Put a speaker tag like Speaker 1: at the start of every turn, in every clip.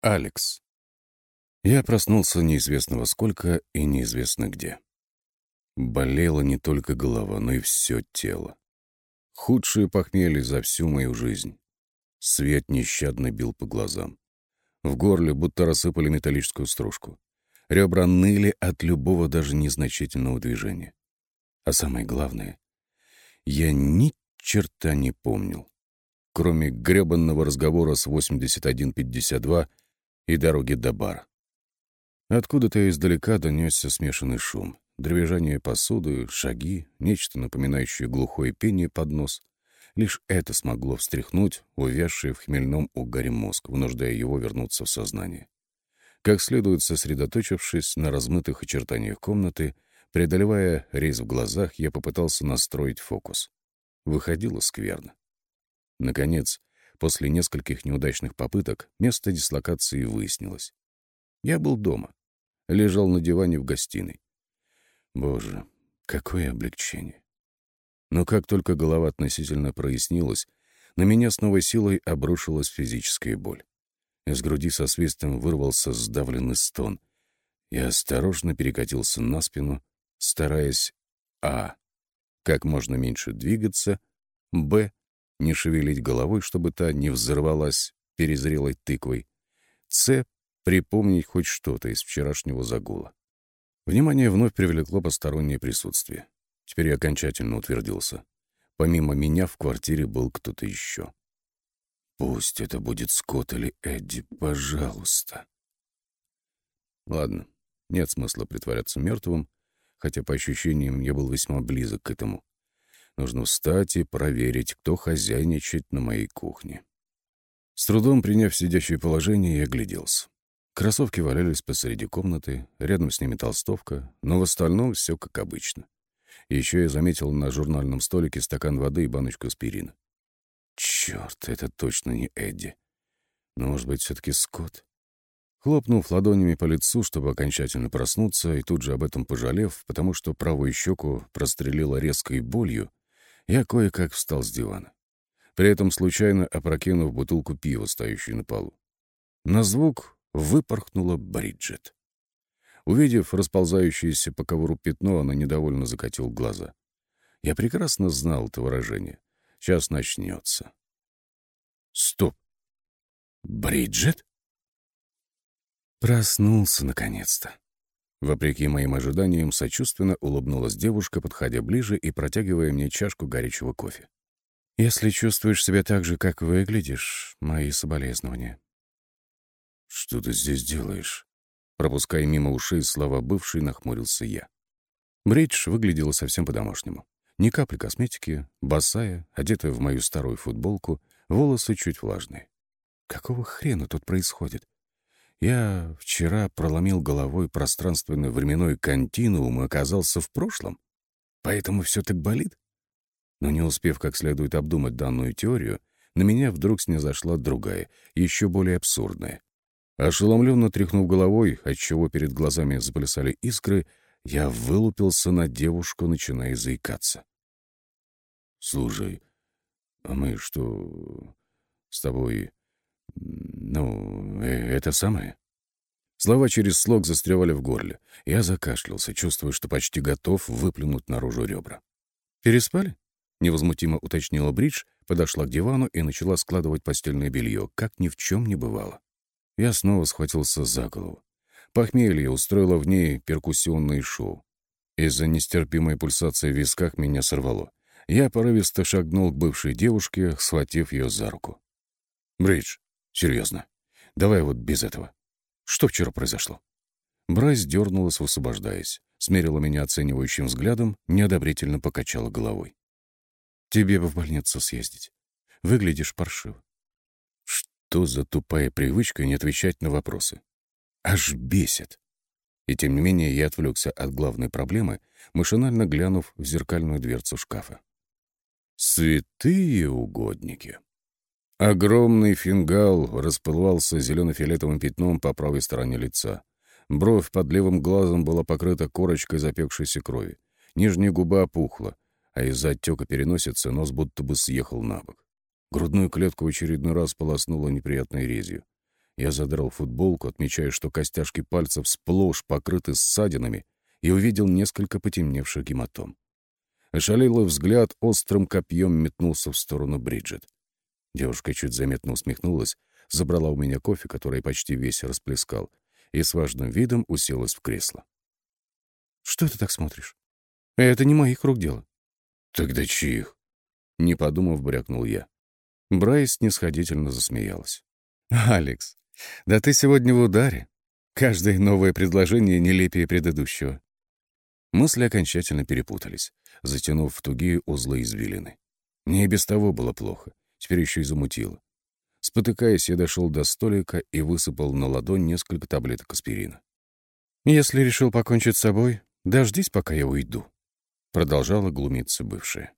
Speaker 1: Алекс. Я проснулся неизвестно во сколько и неизвестно где. Болела не только голова, но и все тело. Худшее похмелье за всю мою жизнь. Свет нещадно бил по глазам. В горле будто рассыпали металлическую стружку. Ребра ныли от любого даже незначительного движения. А самое главное, я ни черта не помнил, кроме гребанного разговора с 8152 и дороги до бара. Откуда-то издалека донесся смешанный шум. Дребезжание посуды, шаги, нечто напоминающее глухое пение под нос. Лишь это смогло встряхнуть увязший в хмельном угаре мозг, вынуждая его вернуться в сознание. Как следует сосредоточившись на размытых очертаниях комнаты, преодолевая рез в глазах, я попытался настроить фокус. Выходило скверно. Наконец, после нескольких неудачных попыток, место дислокации выяснилось. Я был дома. Лежал на диване в гостиной. Боже, какое облегчение. Но как только голова относительно прояснилась, на меня с новой силой обрушилась физическая боль. Из груди со свистом вырвался сдавленный стон. Я осторожно перекатился на спину, стараясь а. как можно меньше двигаться, б. Не шевелить головой, чтобы та не взорвалась перезрелой тыквой, с. припомнить хоть что-то из вчерашнего загула. Внимание вновь привлекло постороннее присутствие. Теперь я окончательно утвердился. Помимо меня в квартире был кто-то еще. Пусть это будет Скотт или Эдди, пожалуйста. Ладно, нет смысла притворяться мертвым, хотя по ощущениям я был весьма близок к этому. Нужно встать и проверить, кто хозяйничает на моей кухне. С трудом приняв сидящее положение, я огляделся. Кроссовки валялись посреди комнаты, рядом с ними толстовка, но в остальном все как обычно. Еще я заметил на журнальном столике стакан воды и баночку аспирина. Черт, это точно не Эдди. Но, может быть, все-таки Скотт? Хлопнув ладонями по лицу, чтобы окончательно проснуться, и тут же об этом пожалев, потому что правую щеку прострелила резкой болью, я кое-как встал с дивана, при этом случайно опрокинув бутылку пива, стоящую на полу. На звук выпорхнула Бриджит. Увидев расползающееся по ковру пятно, она недовольно закатил глаза. Я прекрасно знал это выражение. Сейчас начнется. Стоп. Бриджит? Проснулся наконец-то. Вопреки моим ожиданиям, сочувственно улыбнулась девушка, подходя ближе и протягивая мне чашку горячего кофе. «Если чувствуешь себя так же, как выглядишь, мои соболезнования». «Что ты здесь делаешь?» Пропуская мимо ушей слова бывшей, нахмурился я. Бридж выглядела совсем по-домашнему. Ни капли косметики, босая, одетая в мою старую футболку, волосы чуть влажные. Какого хрена тут происходит? Я вчера проломил головой пространственный временной континуум и оказался в прошлом. Поэтому все так болит? Но не успев как следует обдумать данную теорию, на меня вдруг снизошла другая, еще более абсурдная. Ошеломленно тряхнув головой, отчего перед глазами заплясали искры, я вылупился на девушку, начиная заикаться. «Слушай, а мы что, с тобой «Ну, э, это самое?» Слова через слог застревали в горле. Я закашлялся, чувствуя, что почти готов выплюнуть наружу ребра. «Переспали?» — невозмутимо уточнила Бридж, подошла к дивану и начала складывать постельное белье, как ни в чем не бывало. Я снова схватился за голову. Похмелье устроило в ней перкуссионное шоу. Из-за нестерпимой пульсации в висках меня сорвало. Я порывисто шагнул к бывшей девушке, схватив ее за руку. «Бридж, Серьезно. Давай вот без этого. Что вчера произошло?» Брайс дернулась, высвобождаясь, смерила меня оценивающим взглядом, неодобрительно покачала головой. «Тебе бы в больницу съездить. Выглядишь паршиво». Что за тупая привычка не отвечать на вопросы? Аж бесит. И тем не менее я отвлекся от главной проблемы, машинально глянув в зеркальную дверцу шкафа. «Святые угодники!» Огромный фингал расплывался зелено-фиолетовым пятном по правой стороне лица. Бровь под левым глазом была покрыта корочкой запекшейся крови. Нижняя губа опухла, а из-за отека переносицы нос будто бы съехал на бок. Грудную клетку в очередной раз полоснуло неприятной резью. Я задрал футболку, отмечая, что костяшки пальцев сплошь покрыты ссадинами, и увидел несколько потемневших гематом. Ошалелый взгляд острым копьем метнулся в сторону Бриджит. Девушка чуть заметно усмехнулась, забрала у меня кофе, который почти весь расплескал, и с важным видом уселась в кресло. «Что ты так смотришь? Это не моих рук дело». «Тогда чьих?» Не подумав, брякнул я. Брайс снисходительно засмеялась. «Алекс, да ты сегодня в ударе. Каждое новое предложение нелепее предыдущего». Мысли окончательно перепутались, затянув в тугие узлы извилины. Мне и без того было плохо, теперь еще и замутило. Спотыкаясь, я дошел до столика и высыпал на ладонь несколько таблеток аспирина. «Если решил покончить с собой, дождись, пока я уйду», — продолжала глумиться бывшая.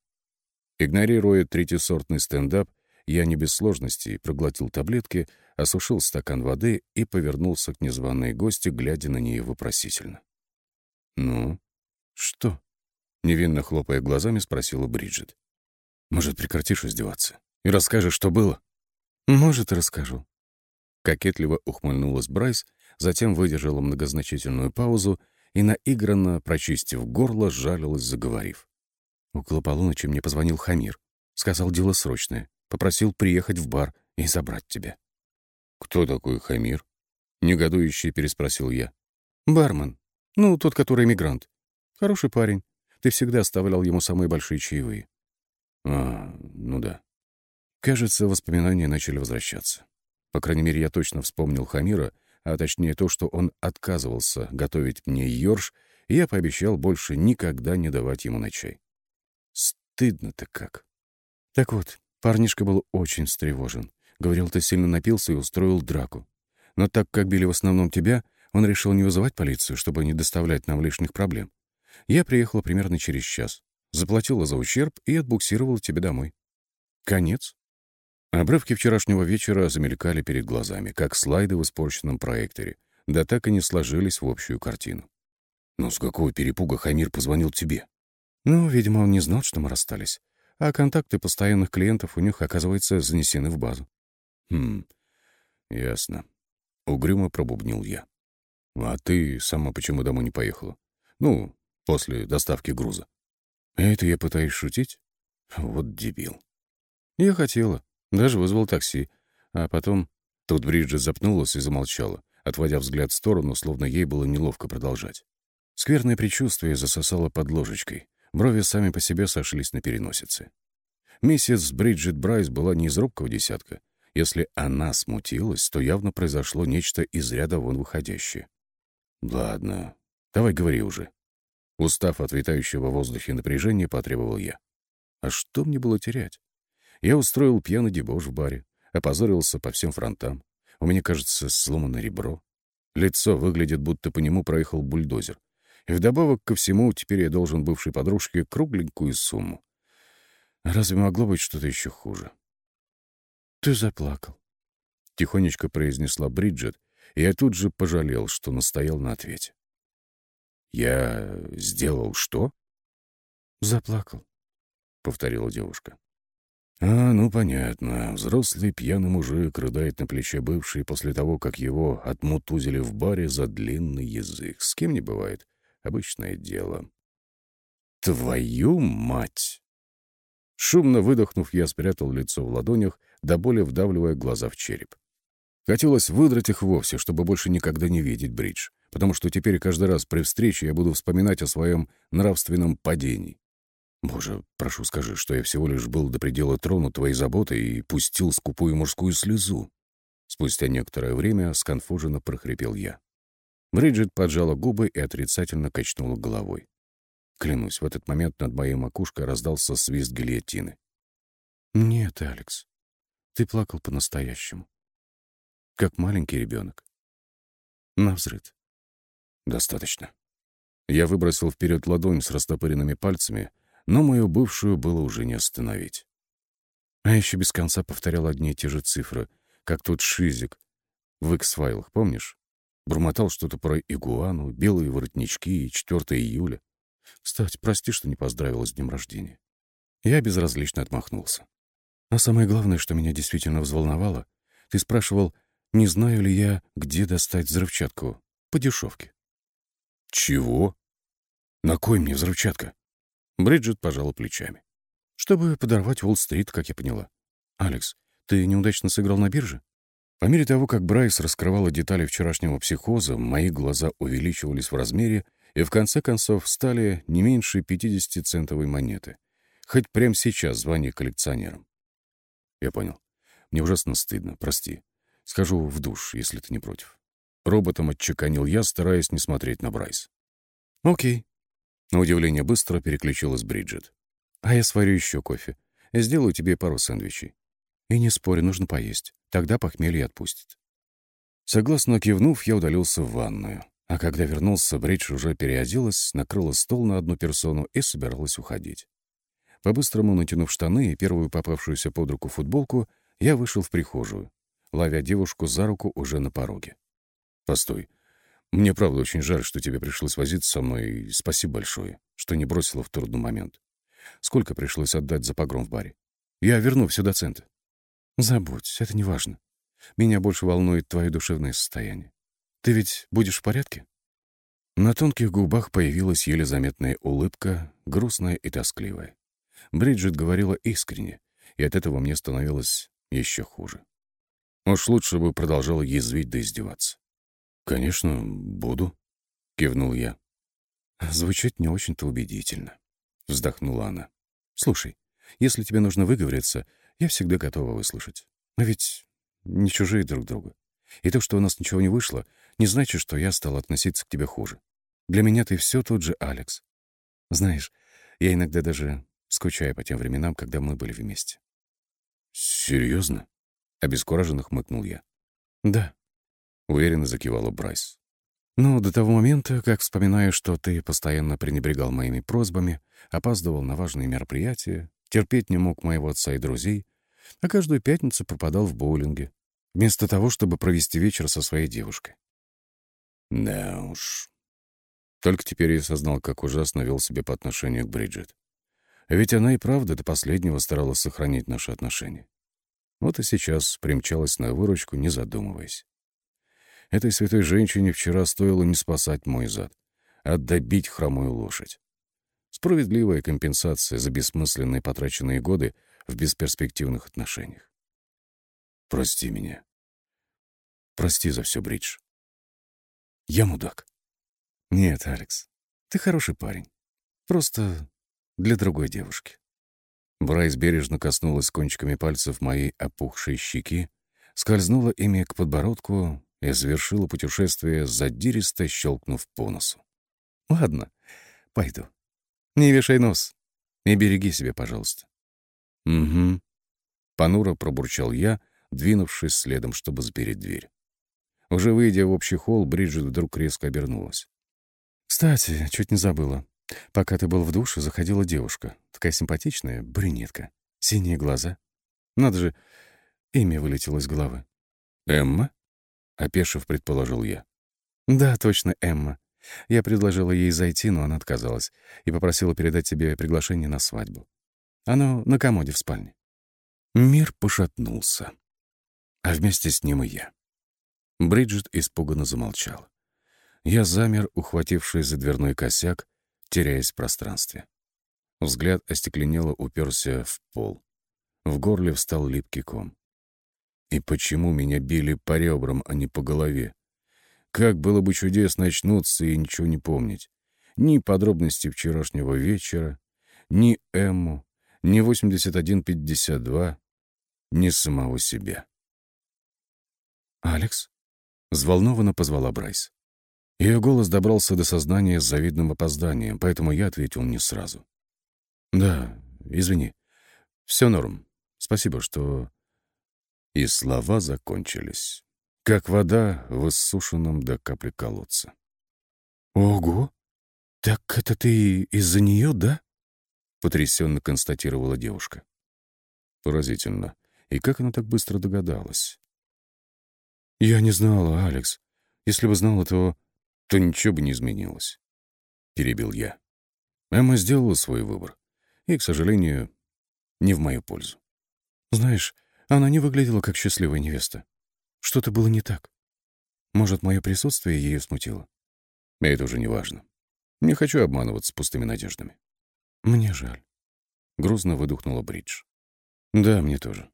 Speaker 1: Игнорируя третьесортный стендап, я не без сложностей проглотил таблетки, осушил стакан воды и повернулся к незваной гости, глядя на нее вопросительно. «Ну, что?» — невинно хлопая глазами, спросила Бриджит. «Может, прекратишь издеваться и расскажешь, что было?» «Может, расскажу». Кокетливо ухмыльнулась Брайс, затем выдержала многозначительную паузу и, наигранно прочистив горло, жалилась, заговорив. Около полуночи мне позвонил Хамир. Сказал, дело срочное. Попросил приехать в бар и забрать тебя. «Кто такой Хамир?» — негодующе переспросил я. «Бармен. Ну, тот, который эмигрант. Хороший парень. Ты всегда оставлял ему самые большие чаевые». «А, ну да. Кажется, воспоминания начали возвращаться. По крайней мере, я точно вспомнил Хамира, а точнее то, что он отказывался готовить мне ёрш, и я пообещал больше никогда не давать ему на чай. Стыдно-то как. Так вот, парнишка был очень встревожен. Говорил, ты сильно напился и устроил драку. Но так как били в основном тебя, он решил не вызывать полицию, чтобы не доставлять нам лишних проблем. Я приехала примерно через час, заплатила за ущерб и отбуксировала тебе домой. Конец. Обрывки вчерашнего вечера замелькали перед глазами, как слайды в испорченном проекторе, да так и не сложились в общую картину. «Ну с какого перепуга Хамир позвонил тебе?» «Ну, видимо, он не знал, что мы расстались, а контакты постоянных клиентов у них, оказывается, занесены в базу». «Хм, ясно». Угрюмо пробубнил я. «А ты сама почему домой не поехала? Ну, после доставки груза». «Это я пытаюсь шутить? Вот дебил». «Я хотела. Даже вызвал такси. А потом... Тут Бриджит запнулась и замолчала, отводя взгляд в сторону, словно ей было неловко продолжать. Скверное предчувствие засосало под ложечкой. Брови сами по себе сошлись на переносице. Миссис Бриджит Брайс была не из робкого десятка. Если она смутилась, то явно произошло нечто из ряда вон выходящее. «Ладно, давай говори уже». Устав от витающего в воздухе напряжения, потребовал я. А что мне было терять? Я устроил пьяный дебош в баре, опозорился по всем фронтам. У меня, кажется, сломано ребро. Лицо выглядит, будто по нему проехал бульдозер. И вдобавок ко всему, теперь я должен бывшей подружке кругленькую сумму. Разве могло быть что-то еще хуже? «Ты заплакал», — тихонечко произнесла Бриджит, и я тут же пожалел, что настоял на ответе. «Я сделал что?» «Заплакал», — повторила девушка. А, ну понятно. Взрослый пьяный мужик рыдает на плече бывшей после того, как его отмутузили в баре за длинный язык. С кем не бывает. Обычное дело. Твою мать! Шумно выдохнув, я спрятал лицо в ладонях, до боли вдавливая глаза в череп. Хотелось выдрать их вовсе, чтобы больше никогда не видеть Бридж, потому что теперь каждый раз при встрече я буду вспоминать о своем нравственном падении. Боже, прошу, скажи, что я всего лишь был до предела тронут твоей заботой и пустил скупую мужскую слезу. Спустя некоторое время сконфуженно прохрипел я. Бриджит поджала губы и отрицательно качнула головой. Клянусь, в этот момент над моей макушкой раздался свист гильотины. «Нет, Алекс, ты плакал по-настоящему. Как маленький ребенок. Навзрыд. Достаточно». Я выбросил вперед ладонь с растопыренными пальцами, но мою бывшую было уже не остановить. А еще без конца повторял одни и те же цифры, как тот шизик в X-файлах, помнишь? Бурмотал что-то про игуану, белые воротнички и 4 июля. Кстати, прости, что не поздравила с днем рождения. Я безразлично отмахнулся. А самое главное, что меня действительно взволновало, ты спрашивал, не знаю ли я, где достать взрывчатку по дешевке. Чего? На кой мне взрывчатка? Бриджит пожала плечами. Чтобы подорвать Уолл-стрит, как я поняла. Алекс, ты неудачно сыграл на бирже? По мере того, как Брайс раскрывала детали вчерашнего психоза, мои глаза увеличивались в размере и в конце концов стали не меньше 50-центовой монеты. Хоть прямо сейчас звони коллекционерам. Я понял. Мне ужасно стыдно, прости. Схожу в душ, если ты не против. Роботом отчеканил я, стараясь не смотреть на Брайс. Окей. На удивление быстро переключилась Бриджит. А я сварю еще кофе. Сделаю тебе пару сэндвичей. И не спорю, нужно поесть. Тогда похмелье отпустит. Согласно кивнув, я удалился в ванную. А когда вернулся, Бридж уже переоделась, накрыла стол на одну персону и собиралась уходить. По-быстрому натянув штаны и первую попавшуюся под руку футболку, я вышел в прихожую, ловя девушку за руку уже на пороге. «Постой. Мне правда очень жаль, что тебе пришлось возиться со мной, и спасибо большое, что не бросила в трудный момент. Сколько пришлось отдать за погром в баре? Я верну все до цента». «Забудь, это не важно. Меня больше волнует твое душевное состояние. Ты ведь будешь в порядке?» На тонких губах появилась еле заметная улыбка, грустная и тоскливая. Бриджит говорила искренне, и от этого мне становилось еще хуже. Уж лучше бы продолжала язвить да издеваться. «Конечно, буду», — кивнул я. «Звучит не очень-то убедительно», — вздохнула она. «Слушай, если тебе нужно выговориться, я всегда готова выслушать. Мы ведь не чужие друг другу. И то, что у нас ничего не вышло, не значит, что я стал относиться к тебе хуже. Для меня ты все тот же Алекс. Знаешь, я иногда даже скучаю по тем временам, когда мы были вместе. «Серьезно?» — обескураженно хмыкнул я. «Да», — уверенно закивала Брайс. «Но до того момента, как вспоминаю, что ты постоянно пренебрегал моими просьбами, опаздывал на важные мероприятия, терпеть не мог моего отца и друзей, а каждую пятницу пропадал в боулинге, вместо того, чтобы провести вечер со своей девушкой. Да уж. Только теперь я осознал, как ужасно вел себя по отношению к Бриджит. Ведь она и правда до последнего старалась сохранить наши отношения. Вот и сейчас примчалась на выручку, не задумываясь. Этой святой женщине вчера стоило не спасать мой зад, а добить хромую лошадь. Справедливая компенсация за бессмысленные потраченные годы в бесперспективных отношениях. Прости меня. Прости за все, Бридж. Я мудак. Нет, Алекс, ты хороший парень. Просто для другой девушки. Брайс бережно коснулась кончиками пальцев моей опухшей щеки, скользнула ими к подбородку и завершила путешествие, задиристо щелкнув по носу. «Ладно, пойду. Не вешай нос и береги себя, пожалуйста». «Угу», — понуро пробурчал я, двинувшись следом, чтобы сберечь дверь. Уже выйдя в общий холл, Бриджит вдруг резко обернулась. «Кстати, чуть не забыла. Пока ты был в душе, заходила девушка. Такая симпатичная, брюнетка. Синие глаза. Надо же, имя вылетело из головы. «Эмма?» — опешив, предположил я. «Да, точно, Эмма. Я предложила ей зайти, но она отказалась и попросила передать тебе приглашение на свадьбу. Оно на комоде в спальне». Мир пошатнулся. А вместе с ним и я. Бриджит испуганно замолчала. Я замер, ухватившись за дверной косяк, теряясь в пространстве. Взгляд остекленело уперся в пол. В горле встал липкий ком. И почему меня били по ребрам, а не по голове? Как было бы чудесно очнуться и ничего не помнить. Ни подробностей вчерашнего вечера, ни Эмму, ни 8152, ни самого себя. «Алекс?» — взволнованно позвала Брайс. Ее голос добрался до сознания с завидным опозданием, поэтому я ответил не сразу. «Да, извини. Все норм. Спасибо, что...» И слова закончились, как вода в иссушенном до капли колодца. «Ого! Так это ты из-за нее, да?» — потрясенно констатировала девушка. Поразительно. И как она так быстро догадалась? «Я не знала, Алекс. Если бы знала, то...» то ничего бы не изменилось. Перебил я. Эмма сделала свой выбор. И, к сожалению, не в мою пользу. Знаешь, она не выглядела как счастливая невеста.
Speaker 2: Что-то было не так. Может, мое присутствие ее смутило?
Speaker 1: Это уже не важно. Не хочу обманываться пустыми надеждами.
Speaker 2: Мне жаль.
Speaker 1: Грузно выдохнула Бридж. Да, мне тоже.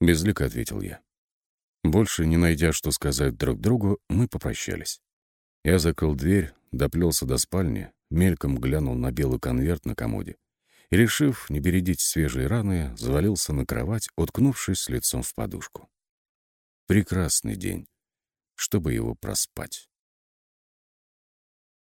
Speaker 1: Безлико ответил я. Больше не найдя, что сказать друг другу, мы попрощались. Я закрыл дверь, доплелся до спальни, мельком глянул на белый конверт на комоде и, решив не бередить свежие раны, завалился на кровать, уткнувшись лицом в подушку. Прекрасный день, чтобы его проспать.